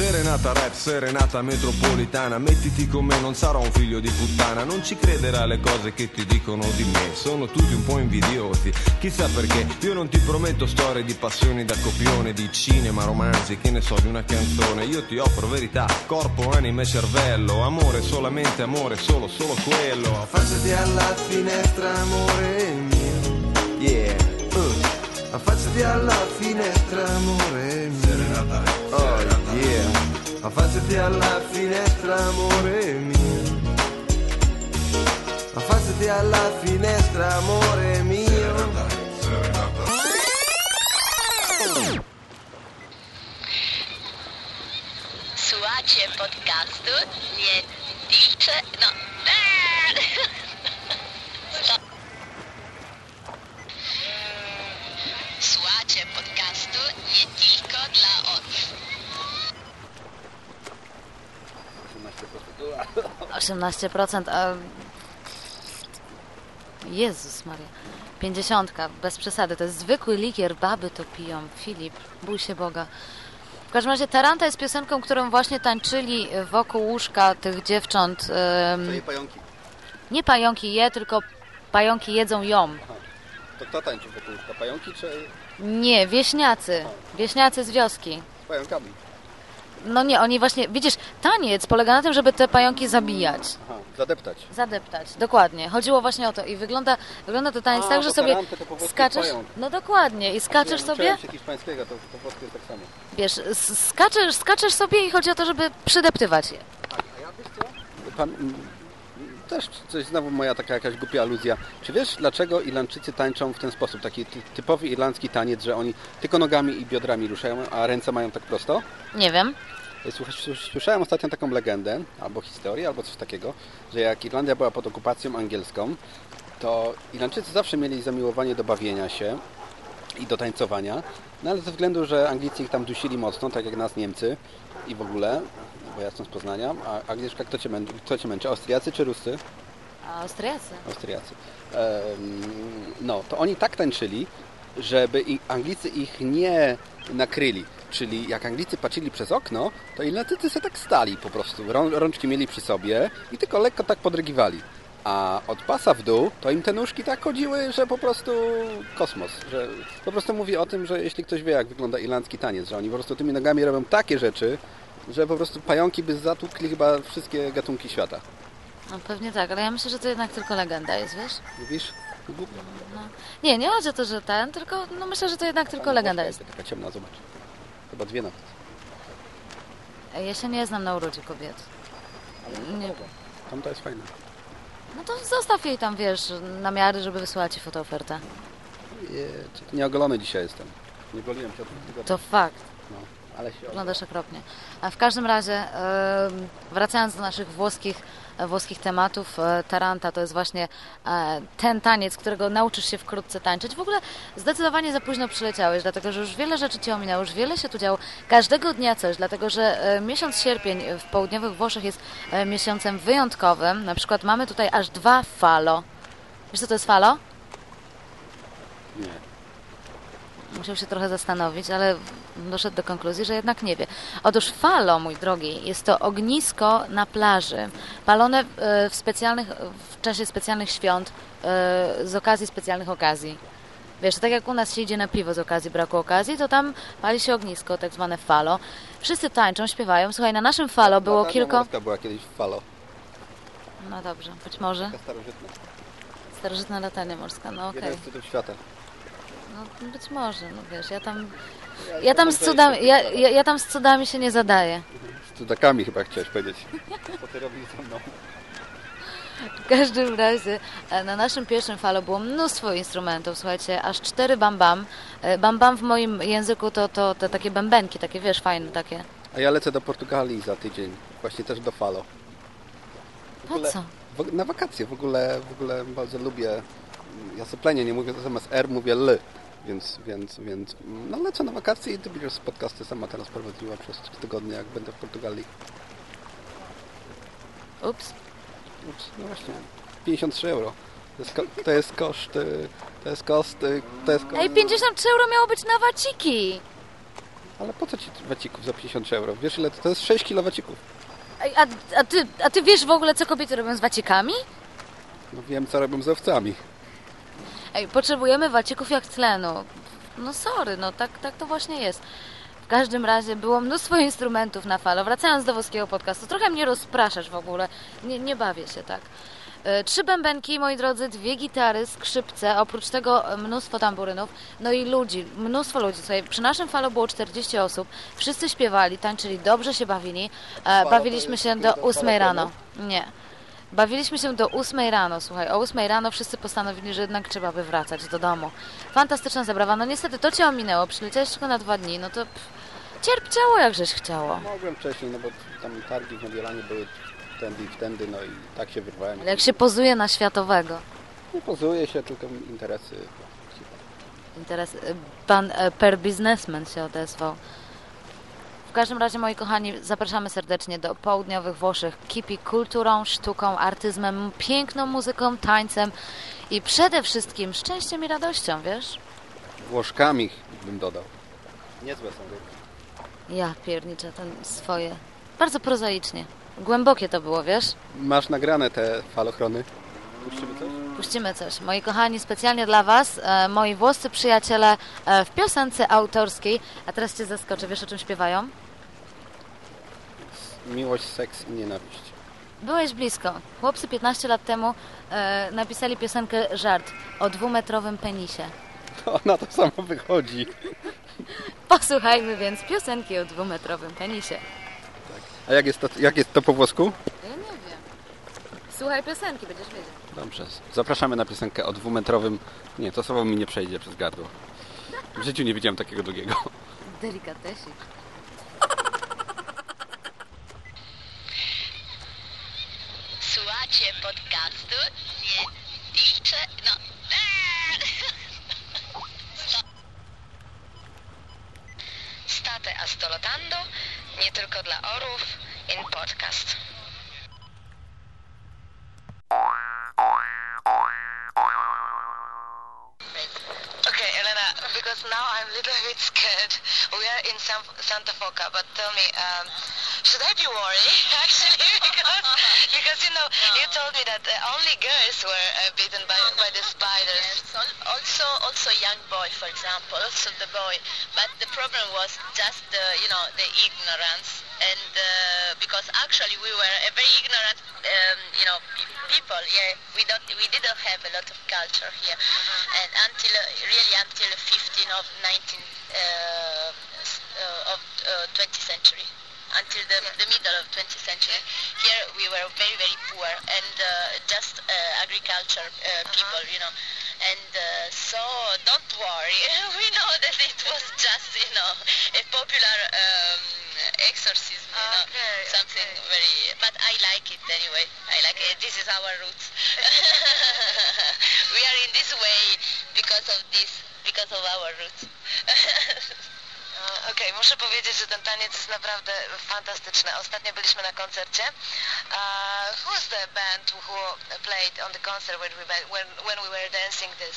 Serenata rap, serenata metropolitana. Mettiti con me, non sarò un figlio di puttana. Non ci crederà alle cose che ti dicono di me. Sono tutti un po' invidiosi Chissà perché, io non ti prometto storie di passioni da copione Di cinema, romanzi, che ne so, di una canzone. Io ti offro verità, corpo, anima e cervello. Amore, solamente amore, solo, solo quello. Affacciati alla finestra, amore mio. Yeah. Uh. Affacciati alla finestra, amore mio. Serenata Oh yeah via affacciati alla finestra amore mio affacciati alla finestra amore mio serenata, serenata. su Podcast niente, dice no 18%, a... Jezus Maria. 50, bez przesady. To jest zwykły likier, baby to piją. Filip, bój się Boga. W każdym razie Taranta jest piosenką, którą właśnie tańczyli wokół łóżka tych dziewcząt. em, Czyli pająki. nie pająki je, tylko pająki jedzą ją. To kto tańczy wokół łóżka? Pająki czy Nie, wieśniacy. Wieśniacy z wioski. z pająkami? No nie, oni właśnie, widzisz, taniec polega na tym, żeby te pająki zabijać. Aha, zadeptać. Zadeptać, dokładnie. Chodziło właśnie o to i wygląda, wygląda to taniec A, tak, że sobie skaczesz, pająk. no dokładnie, i skaczesz Nie, sobie, nauczyłem się hiszpańskiego, to, to jest tak samo. wiesz, skaczesz, skaczesz sobie i chodzi o to, żeby przydeptywać je. Pan, mm, też coś znowu moja taka jakaś głupia aluzja. Czy wiesz, dlaczego Irlandczycy tańczą w ten sposób? Taki ty, typowy irlandzki taniec, że oni tylko nogami i biodrami ruszają, a ręce mają tak prosto? Nie wiem. Słys- Słyszałem ostatnio taką legendę, albo historię, albo coś takiego, że jak Irlandia była pod okupacją angielską, to Irlandczycy zawsze mieli zamiłowanie do bawienia się i do tańcowania, no ale ze względu, że Anglicy ich tam dusili mocno, tak jak nas Niemcy i w ogóle, bo ja jestem z Poznania, a Agnieszka, kto Cię, mę- kto cię męczy? Austriacy czy Ruscy? Austriacy? Austriacy. Em, no, to oni tak tańczyli, żeby Anglicy ich nie nakryli. Czyli jak Anglicy patrzyli przez okno, to Irlandczycy sobie tak stali po prostu. Rą- Rączki mieli przy sobie i tylko lekko tak podrygiwali. A od pasa w dół, to im te nóżki tak chodziły, że po prostu kosmos. Że po prostu mówi o tym, że jeśli ktoś wie, jak wygląda irlandzki taniec, że oni po prostu tymi nogami robią takie rzeczy, że po prostu pająki by zatłukli chyba wszystkie gatunki świata. No pewnie tak, ale ja myślę, że to jednak tylko legenda jest, wiesz? Mówisz? No. Nie, nie chodzi o to, że ten, tylko no myślę, że to jednak tylko legenda jest. Taka ciemna, zobacz. Chyba dwie nawet. Ja się nie znam na urodzie kobiet. Nie. Tam to jest fajne. No to zostaw jej tam, wiesz, namiary, żeby wysłała ci fotoofertę. Je, co ty nieogolony dzisiaj jestem. Nie goliłem się. To fakt. Ale się Wyglądasz okropnie. A w każdym razie, wracając do naszych włoskich, e, włoskich tematów, e, Taranta to jest właśnie e, ten taniec, którego nauczysz się wkrótce tańczyć. W ogóle zdecydowanie za późno przyleciałeś, dlatego że już wiele rzeczy Cię ominęło, już wiele się tu działo. Każdego dnia coś, dlatego że miesiąc sierpień w południowych Włoszech jest miesiącem wyjątkowym. Na przykład mamy tutaj aż dwa falo. Wiesz co to jest falo? Nie. Musiał się trochę zastanowić, ale doszedł do konkluzji, że jednak nie wie. Otóż falo, mój drogi, jest to ognisko na plaży, palone e, w specjalnych, w czasie specjalnych świąt, e, z okazji specjalnych okazji. Wiesz, tak jak u nas się idzie na piwo z okazji braku okazji, to tam pali się ognisko, tak zwane falo. Wszyscy tańczą, śpiewają. Słuchaj, na naszym falo było Latarnia kilka... była kiedyś w Falo. No dobrze, być może. Taka starożytna. Starożytna latarnia morska, no okej. Jeden z świata. No być może, no wiesz, ja tam... Ja tam z cudami, ja, ja, ja tam z cudami się nie zadaję. Z cudakami chyba chciałeś powiedzieć. Co ty robisz ze mną? W każdym razie e, na naszym pierwszym falo było mnóstwo instrumentów, słuchajcie, aż cztery bam-bam. E, Bam-bam w moim języku to, to te takie bębenki, takie wiesz, fajne takie. A ja lecę do Portugalii za tydzień. Właśnie też do Falo. Po co? W, na wakacje w ogóle, w ogóle bardzo lubię. Ja soplenie nie mówię zamiast R, mówię L. Więc, więc, więc no lecę na wakacje i ty będziesz podcasty sama teraz prowadziła przez 3 tygodnie, jak będę w Portugalii. Ups. Ups, no właśnie. 53 euro. To jest, to jest koszt, to jest koszt, y, to jest koszt. Ej, 53 euro miało być na waciki! Ale po co ci wacików za 53 euro? Wiesz ile to, to jest 6 kilo wacików. A, a, ty, a ty wiesz w ogóle, co kobiety robią z wacikami? No wiem co robią z owcami. Ej, potrzebujemy wacików jak tlenu. No sorry, no tak, tak to właśnie jest. W każdym razie było mnóstwo instrumentów na falo. Wracając do włoskiego podcastu, trochę mnie rozpraszasz w ogóle. Nie, nie bawię się tak. E, Trzy bębenki, moi drodzy, dwie gitary, skrzypce, oprócz tego mnóstwo tamburynów, no i ludzi, mnóstwo ludzi. Słuchaj, przy naszym falo było 40 osób, wszyscy śpiewali, tańczyli, dobrze się bawili. E, Bawiliśmy się do tylko 8 fala rano. Nie. Bawiliśmy się do 8 rano, słuchaj. O 8 rano wszyscy postanowili, że jednak trzeba by wracać do domu. Fantastyczna zabawa. No niestety to cię ominęło. Przyleciałeś tylko na dwa dni, no to pff, cierpciało jak żeś chciało. Mogłem wcześniej, no bo tam targi w Mediolanie były tędy i wtędy, no i tak się wyrwałem. Ale jak się pozuje na światowego. Nie pozuje się, tylko interesy. Interes... Pan e, per biznesmen się odezwał. W każdym razie, moi kochani, zapraszamy serdecznie do południowych Włoszech. Kipi kulturą, sztuką, artyzmem, piękną muzyką, tańcem i przede wszystkim szczęściem i radością, wiesz? Włoszkami bym dodał. Niezłe są ryby. Ja pierniczę ten swoje. Bardzo prozaicznie. Głębokie to było, wiesz? Masz nagrane te falochrony? Puścimy coś? Puścimy coś. Moi kochani, specjalnie dla Was, e, moi włoscy przyjaciele e, w piosence autorskiej. A teraz Cię zaskoczę. Wiesz, o czym śpiewają? Miłość, seks i nienawiść. Byłeś blisko. Chłopcy 15 lat temu e, napisali piosenkę Żart o dwumetrowym penisie. To *laughs* na to samo wychodzi. Posłuchajmy więc piosenki o dwumetrowym penisie. A jak jest to, jak jest to po włosku? Ja nie wiem. Słuchaj piosenki, będziesz wiedział. Dobrze. Zapraszamy na piosenkę o dwumetrowym... Nie, to słowo mi nie przejdzie przez gardło. W życiu nie widziałem takiego długiego. Delikatesik. Słuchacie podcastu? Nie liczę. No. State Astolotando, nie tylko dla orłów, in podcast. Santa Foca, but tell me, um, should I be worried *laughs* actually? *laughs* because, *laughs* because you know, you told me that uh, only girls were uh, bitten by, by the spiders. Yes. also also young boy for example also the boy but the problem was just the you know the ignorance and uh, because actually we were a very ignorant um, you know people yeah we don't we didn't have a lot of culture here and until uh, really until 15 of 19 uh, uh, of uh, 20th century. Until the, the middle of 20th century. Here we were very very poor and uh, just uh, agriculture uh, people you know. And uh, so don't worry. *laughs* We know that it was just you know a popular um, exorcism you know. Something very but I like it anyway. I like it. This is our roots. *laughs* We are in this way because of this because of our roots *laughs* Okej, muszę powiedzieć, że ten taniec jest naprawdę fantastyczny. Ostatnio byliśmy na koncercie. Uh, who's the band who played on the concert when we, were- when, when we were dancing this?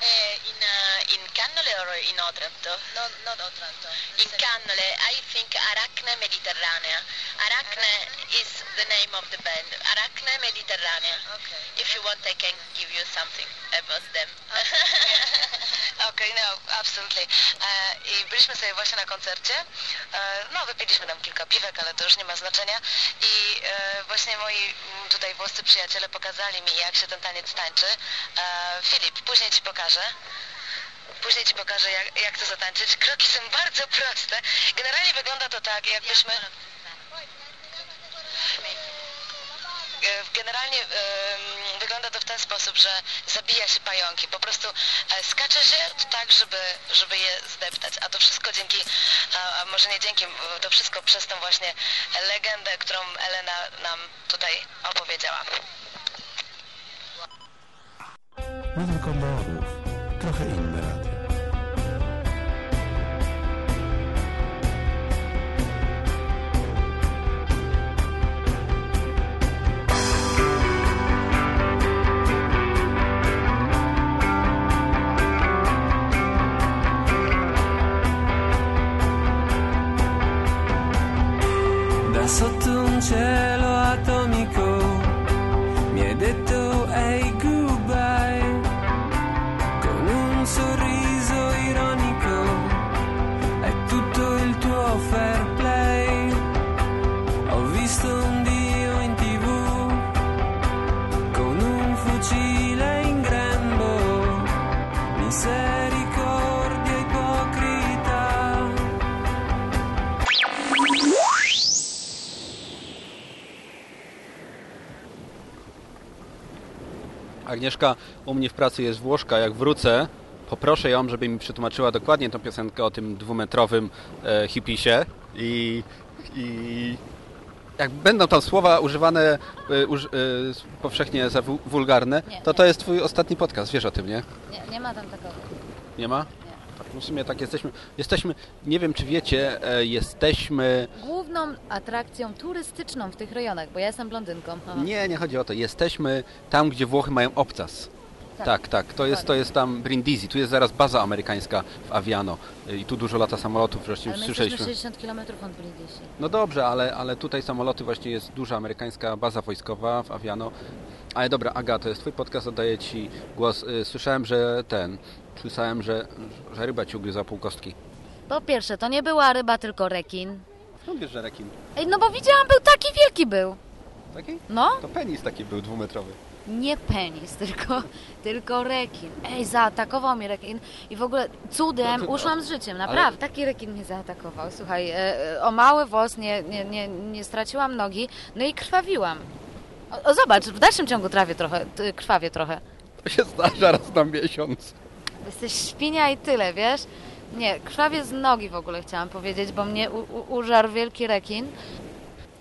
uh, in uh, in Cannole or in Otranto? No, not Otranto. In Cannole, I think Arachne Mediterranea. Arachne is the name of the band. Arachne Mediterranea. Okay. If you want, I can give you something about them. *laughs* Okej, no, absolutely. E, I byliśmy sobie właśnie na koncercie. E, no, wypiliśmy tam kilka piwek, ale to już nie ma znaczenia. I e, właśnie moi mm, tutaj włoscy przyjaciele pokazali mi, jak się ten taniec tańczy. Filip, później ci pokażę. Później ci pokażę, jak, jak to zatańczyć. Kroki są bardzo proste. Generalnie wygląda to tak, jakbyśmy... E, Generalnie em, wygląda to w ten sposób, że zabija się pająki. Po prostu e, skacze się tak, żeby, żeby je zdeptać. A to wszystko dzięki, a, może nie dzięki, e, to wszystko przez tą właśnie legendę, którą Elena nam tutaj opowiedziała. Agnieszka u mnie w pracy jest Włoszka. Jak wrócę, poproszę ją, żeby mi przetłumaczyła dokładnie tą piosenkę o tym dwumetrowym e, hipisie i, i jak będą tam słowa używane e, uż, e, powszechnie za wu- wulgarne, Nie, to nie. to jest twój ostatni podcast, wiesz o tym, nie? Nie, nie ma tam takiego. Nie ma? Tak, w sumie tak jesteśmy, jesteśmy, nie wiem czy wiecie, e, jesteśmy Główną atrakcją turystyczną w tych rejonach, bo ja jestem blondynką. Aha. Nie, nie chodzi o to. Jesteśmy tam, gdzie Włochy mają obcas. Tak, Tak, tak. To jest, to jest tam Brindisi. Tu jest zaraz baza amerykańska w Aviano. I tu dużo lata samolotów, wreszcie Ale my słyszeliśmy. jesteśmy 60 km od Brindisi. No dobrze, ale, ale tutaj samoloty właśnie jest duża amerykańska baza wojskowa w Aviano. Ale dobra, Aga, to jest twój podcast, oddaję ci głos. Y, Słyszałem, że ten, słyszałem, że, że ryba ci ugryzła pół kostki. Po pierwsze, to nie była ryba, tylko rekin. Skąd wiesz, że rekin? Ej, no bo widziałam, był taki wielki był. Taki? No, To penis taki był dwumetrowy. nie penis, *laughs* tylko, tylko rekin. Ej, zaatakował mnie rekin i w ogóle cudem No *laughs* to- uszłam z życiem, ale- naprawdę. Taki rekin mnie zaatakował. Słuchaj, e, e, o mały włos nie, nie, nie, nie straciłam nogi, no i krwawiłam. O, o zobacz, w dalszym ciągu trawię trochę, krwawię trochę. To się zdarza raz na miesiąc. Jesteś świnia i tyle, wiesz? Nie, krwawię z nogi w ogóle chciałam powiedzieć, bo mnie u, użarł wielki rekin.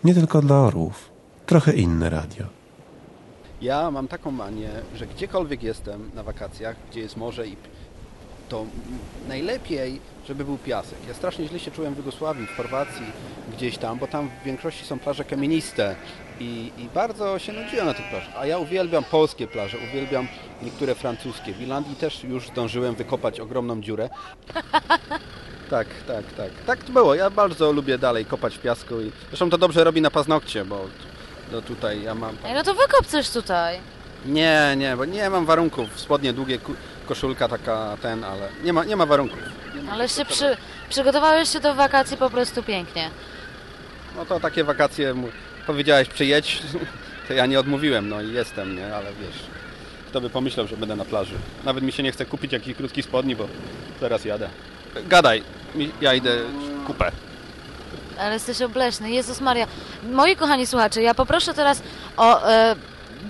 Nie tylko dla orłów. Trochę inne radio. Ja mam taką manię, że gdziekolwiek jestem na wakacjach, gdzie jest morze i to najlepiej, żeby był piasek. Ja strasznie źle się czułem w Jugosławii, w Chorwacji, gdzieś tam, bo tam w większości są plaże kamieniste i, i bardzo się nudziłem na tych plażach. A ja uwielbiam polskie plaże, uwielbiam niektóre francuskie. W Irlandii też już zdążyłem wykopać ogromną dziurę. *laughs* Tak, tak, tak. Tak to było. Ja bardzo lubię dalej kopać w piasku i zresztą to dobrze robi na paznokcie, bo no tutaj ja mam Ej, no to wykop coś tutaj. nie, nie, bo nie mam warunków. Spodnie długie, koszulka taka ten, ale nie ma, nie ma warunków. Ale się przy, przygotowałeś się do wakacji po prostu pięknie. No to takie wakacje, powiedziałeś przyjedź, to ja nie odmówiłem, no i jestem, nie, ale wiesz, kto by pomyślał, że będę na plaży. Nawet mi się nie chce kupić jakichś krótkich spodni, bo teraz jadę. Gadaj, ja idę kupę. Ale jesteś obleśny. Jezus Maria. Moi kochani słuchacze, ja poproszę teraz o e,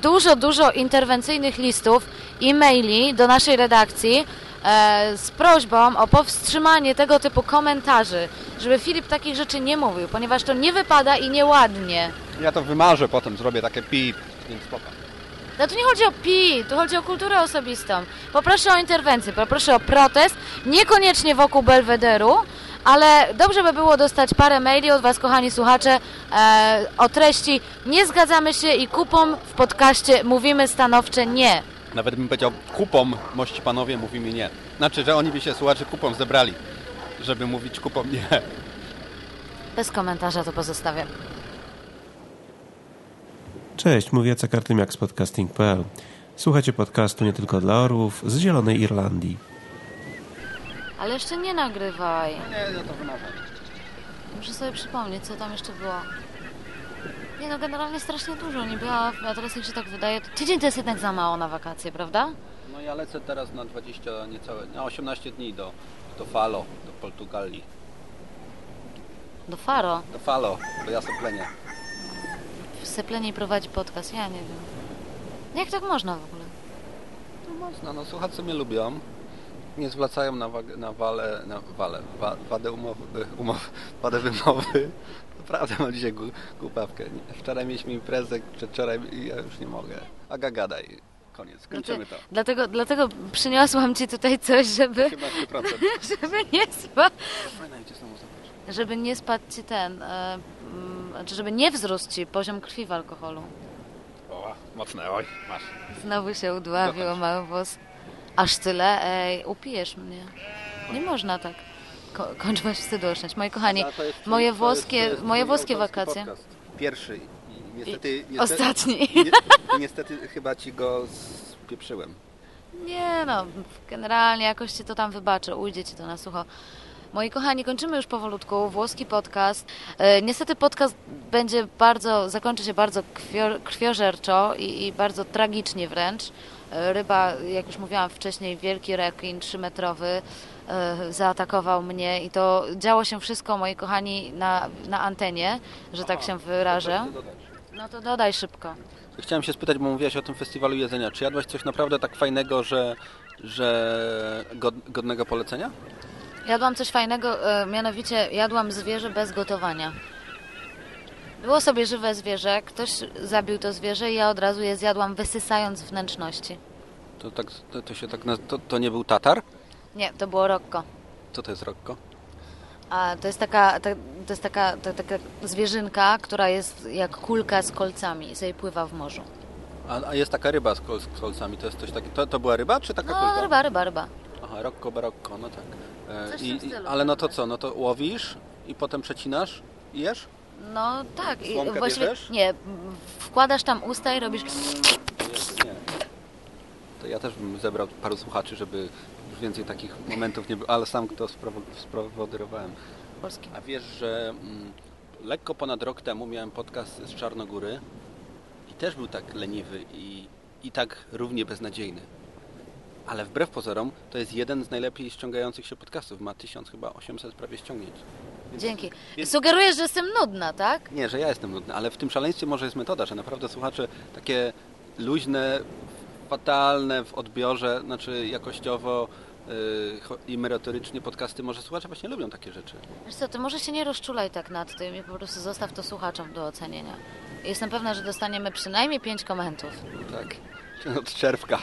dużo, dużo interwencyjnych listów, e-maili do naszej redakcji e, z prośbą o powstrzymanie tego typu komentarzy, żeby Filip takich rzeczy nie mówił, ponieważ to nie wypada i nieładnie. Ja to wymarzę potem, zrobię takie pip, więc spoko. No tu nie chodzi o pi, tu chodzi o kulturę osobistą. Poproszę o interwencję, poproszę o protest, niekoniecznie wokół Belwederu, ale dobrze by było dostać parę maili od Was, kochani słuchacze, e, o treści nie zgadzamy się i kupom w podcaście mówimy stanowcze nie. Nawet bym powiedział kupom, mości panowie, mówi mi nie. Znaczy, że oni by się słuchacze kupom zebrali, żeby mówić kupom nie. Bez komentarza to pozostawiam. Cześć, mówię Jacek Artymiak z podcasting.pl. Słuchajcie podcastu nie tylko dla orłów z Zielonej Irlandii. Ale jeszcze nie nagrywaj. Nie, no to wymarzaj. Muszę sobie przypomnieć, co tam jeszcze było. Nie no, generalnie strasznie dużo nie było, a teraz jak się tak wydaje, to tydzień to jest jednak za mało na wakacje, prawda? No ja lecę teraz na 20 niecałe, na 18 dni do, do Falo, do Portugalii. Do Faro. Do Falo, do Jasoplenia. W Seplenie prowadzi podcast, ja nie wiem. Jak tak można w ogóle? No mocno, no słuchacze mnie lubią. Nie zwracają na, wagę, na wale, na wale, wa, wadę umowy, umowy, *laughs* wadę wymowy. Naprawdę mam dzisiaj gu- głupawkę. Wczoraj mieliśmy imprezę, przedwczoraj i ja już nie mogę. Aga gadaj. Koniec, kończymy to. Dlatego, dlatego przyniosłam ci tutaj coś, żeby, Chyba 3%. *laughs* żeby nie zobacz. żeby nie spadł ci ten, mm, znaczy żeby nie wzrósł ci poziom krwi w alkoholu. O, mocne, oj, masz. Znowu się udławił mały włos. Aż tyle? Ej, upijesz mnie. Nie można tak. Ko kończ was wstydu oszczędź. Moi kochani, twój- moje włoskie, moje włoskie wakacje. podcast. Pierwszy. I niestety, I niestety, ostatni. Nie, niestety chyba ci go spieprzyłem. Nie no, generalnie jakoś ci to tam wybaczę, ujdzie ci to na sucho. Moi kochani, kończymy już powolutku włoski podcast. E, niestety podcast będzie bardzo, zakończy się bardzo krwio, krwiożerczo i, i bardzo tragicznie wręcz. E, ryba, jak już mówiłam wcześniej, wielki rekin trzymetrowy e, zaatakował mnie i to działo się wszystko, moi kochani, na, na antenie, że tak się wyrażę. No to dodaj szybko. Chciałem się spytać, bo mówiłaś o tym festiwalu jedzenia. Czy jadłaś coś naprawdę tak fajnego, że, że god- godnego polecenia? Jadłam coś fajnego, e, mianowicie jadłam zwierzę bez gotowania. Było sobie żywe zwierzę, ktoś zabił to zwierzę i ja od razu je zjadłam, wysysając wnętrzności. To, tak, to, to się tak naz- to, to nie był tatar? Nie, to było rokko. Co to jest rokko? A to jest taka, ta, to jest taka, ta, taka zwierzynka, która jest jak kulka z kolcami i sobie pływa w morzu. A, a jest taka ryba z, kol, z kolcami. To jest coś takiego. To, to była ryba, czy taka No, kulka? ryba, ryba, ryba. Aha, rokko, barokko, no tak. E, i, ale no to co? No to łowisz i potem przecinasz i jesz? No tak, i właściwie bierzesz? nie, wkładasz tam usta i robisz nie. To ja też bym zebrał paru słuchaczy, żeby już więcej takich momentów nie było, ale sam to sprawodyrowałem. polski. A wiesz, że mm, lekko ponad rok temu miałem podcast z Czarnogóry i też był tak leniwy i, i tak równie beznadziejny. Ale wbrew pozorom to jest jeden z najlepiej ściągających się podcastów. Ma 1000 chyba 800 prawie ściągnięć. Więc- Dzięki. więc- Sugerujesz, że jestem nudna, tak? Nie, że ja jestem nudny, ale w tym szaleństwie może jest metoda, że naprawdę słuchacze takie luźne, fatalne w odbiorze, znaczy jakościowo cho- i merytorycznie podcasty, może słuchacze właśnie lubią takie rzeczy. Wiesz co, ty może się nie rozczulaj tak nad tym i po prostu zostaw to słuchaczom do ocenienia. Jestem pewna, że dostaniemy przynajmniej pięć komentów. Tak. Od czerwka.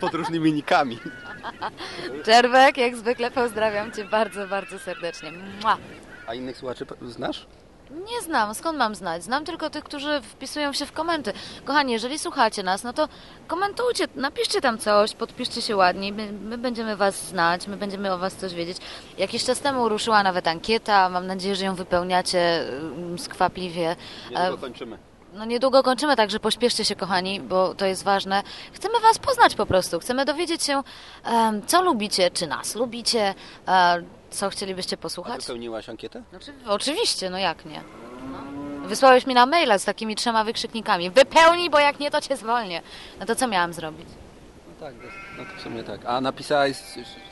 Pod różnymi nikami. Czerwek, jak zwykle pozdrawiam Cię bardzo, bardzo serdecznie. Mua. A innych słuchaczy znasz? Nie znam, skąd mam znać? Znam tylko tych, którzy wpisują się w komenty. Kochani, jeżeli słuchacie nas, no to komentujcie, napiszcie tam coś, podpiszcie się ładniej, my, my będziemy Was znać, my będziemy o Was coś wiedzieć. Jakiś czas temu ruszyła nawet ankieta, mam nadzieję, że ją wypełniacie mm, skwapliwie. Niedługo E, kończymy. No niedługo kończymy, także pośpieszcie się, kochani, bo to jest ważne. Chcemy Was poznać po prostu. Chcemy dowiedzieć się, co lubicie, czy nas lubicie, e, co chcielibyście A posłuchać. wypełniłaś ankietę? Znaczy, oczywiście, no jak nie. No. Wysłałeś mi na maila z takimi trzema wykrzyknikami. Wypełnij, bo jak nie, to cię zwolnię. No to co miałam zrobić? No tak, no to w sumie tak. A napisałeś,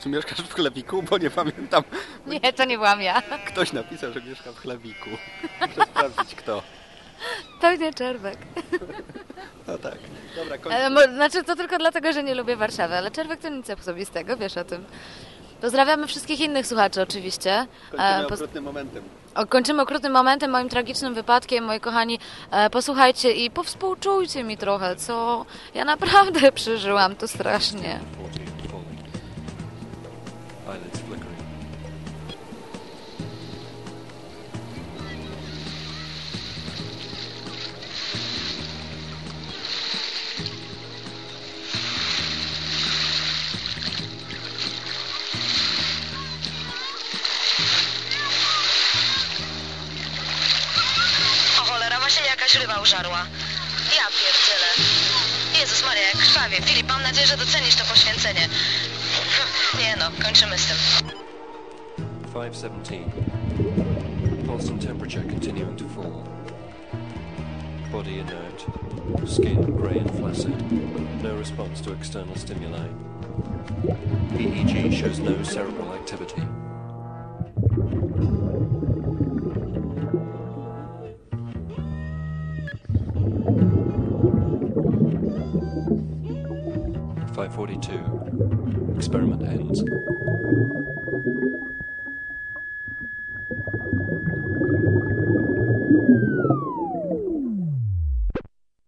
czy mieszkasz w chlebiku? Bo nie pamiętam. Nie, to nie byłam ja. Ktoś napisał, że mieszka w chlebiku. Muszę sprawdzić kto. To nie Czerwek. No tak. Dobra, E, kończę. mo- Znaczy, to tylko dlatego, że nie lubię Warszawy, ale Czerwek to nic osobistego, wiesz o tym. Pozdrawiamy wszystkich innych słuchaczy oczywiście. Kończymy E, poz- okrutnym momentem. O, Kończymy okrutnym momentem, moim tragicznym wypadkiem, moi kochani. E, posłuchajcie i powspółczujcie mi trochę, co ja naprawdę *laughs* przeżyłam to strasznie. 517. Pulse and temperature continuing to fall. Body inert. Skin grey and flaccid. No response to external stimuli. EEG shows no cerebral activity. Five forty-two. Experiment ends. Thank you.